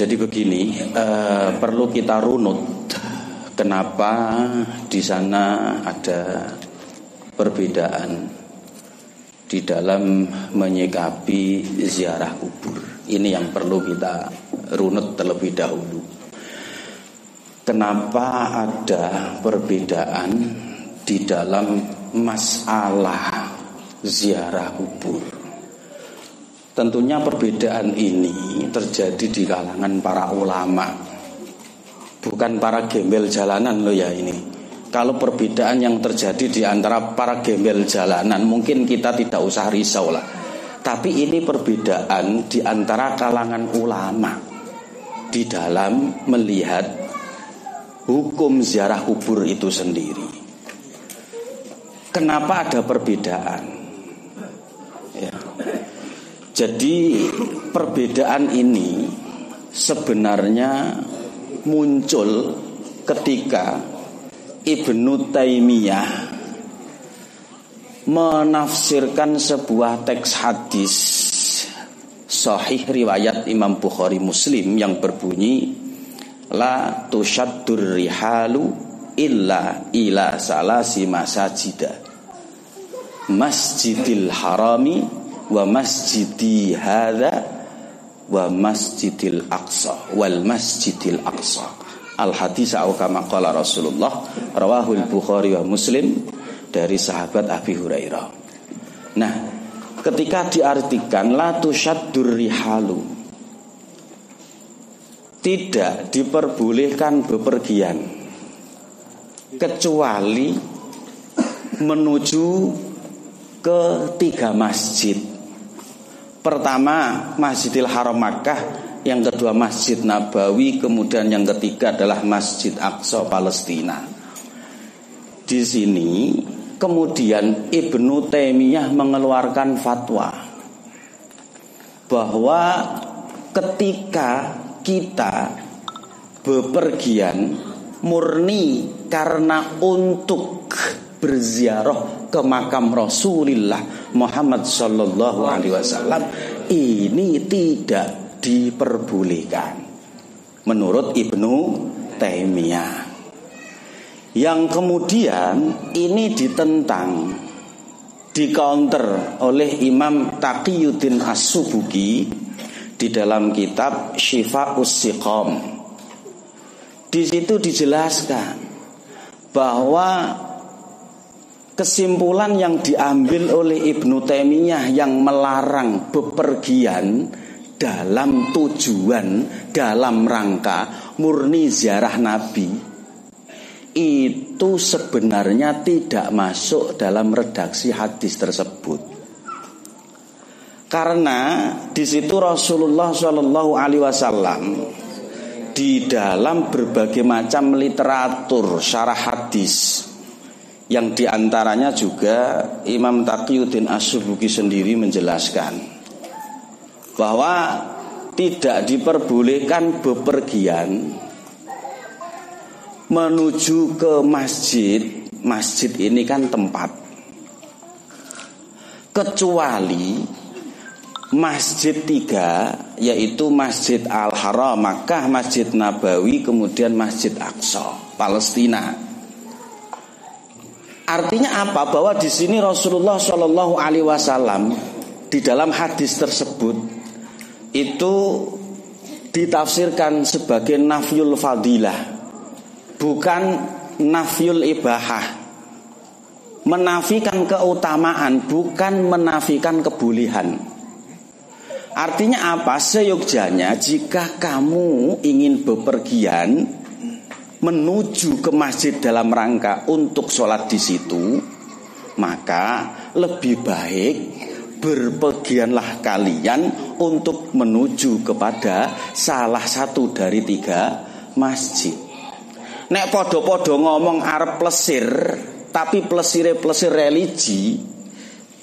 Jadi begini, uh, perlu kita runut kenapa di sana ada perbedaan di dalam menyikapi ziarah kubur. Ini yang perlu kita runut terlebih dahulu. Kenapa ada perbedaan di dalam masalah ziarah kubur? Tentunya perbedaan ini terjadi di kalangan para ulama. Bukan para gembel jalanan loh ya ini. Kalau perbedaan yang terjadi di antara para gembel jalanan Mungkin kita tidak usah risau lah. Tapi ini perbedaan di antara kalangan ulama. Di dalam melihat hukum ziarah kubur itu sendiri. Kenapa ada perbedaan? Jadi perbedaan ini sebenarnya muncul ketika Ibnu Taimiyah menafsirkan sebuah teks hadis sahih riwayat Imam Bukhari Muslim yang berbunyi la tushaddur rihalu illa ila salasi masajida. Masjidil harami wa masjidi hadza wa masjidil aqsa wal masjidil aqsa al hadis au kama qala Rasulullah rawahul Bukhari wa Muslim dari sahabat Abi Hurairah. Nah, ketika diartikan la tusyaddur rihalu tidak diperbolehkan bepergian kecuali menuju ke tiga masjid Pertama Masjidil Haram Makkah Yang kedua Masjid Nabawi Kemudian yang ketiga adalah Masjid Aqsa Palestina. Di sini Kemudian Ibnu Taimiyah mengeluarkan fatwa Bahwa ketika kita bepergian murni karena untuk berziarah ke makam Rasulullah Muhammad Sallallahu Alaihi Wasallam ini tidak diperbolehkan menurut Ibnu Taimiyah. Yang kemudian ini ditentang di oleh Imam Taqiyuddin As-Subuki di dalam kitab Syifa Ussiqam. Di situ dijelaskan bahwa Kesimpulan yang diambil oleh Ibnu Taimiyah yang melarang bepergian dalam tujuan dalam rangka murni ziarah Nabi itu sebenarnya tidak masuk dalam redaksi hadis tersebut. Karena di situ Rasulullah Shallallahu Alaihi Wasallam di dalam berbagai macam literatur syarah hadis yang di antaranya juga Imam Taqiyuddin As-Subuki sendiri menjelaskan bahwa tidak diperbolehkan bepergian menuju ke masjid. Masjid ini kan tempat kecuali masjid tiga yaitu Masjid Al-Haram, Makkah, Masjid Nabawi, kemudian Masjid Aqsa, Palestina. Artinya apa? Bahwa di sini Rasulullah Shallallahu Alaihi Wasallam di dalam hadis tersebut itu ditafsirkan sebagai nafyul fadilah, bukan nafyul ibahah. Menafikan keutamaan, bukan menafikan kebolehan. Artinya apa? Seyogjanya jika kamu ingin bepergian menuju ke masjid dalam rangka untuk sholat di situ, maka lebih baik berpergianlah kalian untuk menuju kepada salah satu dari tiga masjid. Nek podo-podo ngomong arep plesir, tapi plesire plesir religi,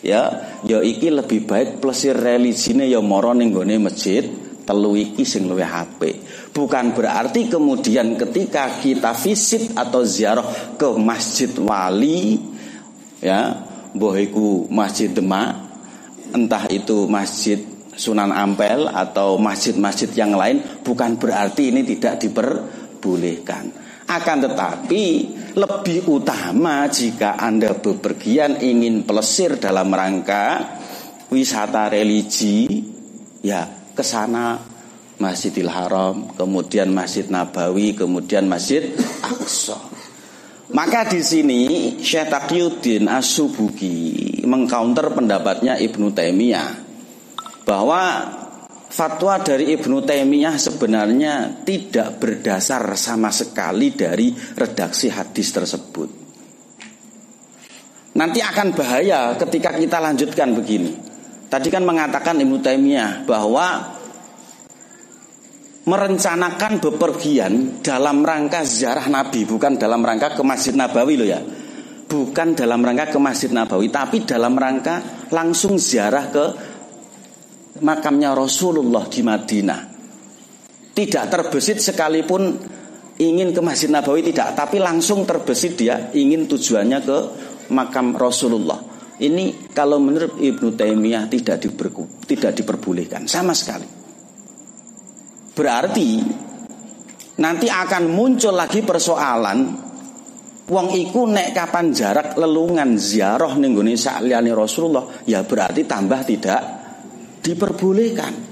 ya, ya iki lebih baik plesir religine ya moro ning masjid telu iki sing luwih apik. Bukan berarti kemudian ketika kita visit atau ziarah ke masjid wali ya, bohiku masjid Demak, entah itu masjid Sunan Ampel atau masjid-masjid yang lain bukan berarti ini tidak diperbolehkan. Akan tetapi lebih utama jika Anda bepergian ingin pelesir dalam rangka wisata religi ya ke sana Masjidil Haram, kemudian Masjid Nabawi, kemudian Masjid Aqsa. Maka di sini Syekh Taqiyuddin As-Subuki mengcounter pendapatnya Ibnu Taimiyah bahwa fatwa dari Ibnu Taimiyah sebenarnya tidak berdasar sama sekali dari redaksi hadis tersebut. Nanti akan bahaya ketika kita lanjutkan begini. Tadi kan mengatakan Ibnu Taimiyah bahwa merencanakan bepergian dalam rangka ziarah Nabi, bukan dalam rangka ke Masjid Nabawi loh ya. Bukan dalam rangka ke Masjid Nabawi, tapi dalam rangka langsung ziarah ke makamnya Rasulullah di Madinah. Tidak terbesit sekalipun ingin ke Masjid Nabawi tidak, tapi langsung terbesit dia ingin tujuannya ke makam Rasulullah. Ini kalau menurut Ibnu Taimiyah tidak tidak diperbolehkan sama sekali. Berarti nanti akan muncul lagi persoalan Wong iku nek kapan jarak lelungan ziarah ning gone Rasulullah ya berarti tambah tidak diperbolehkan.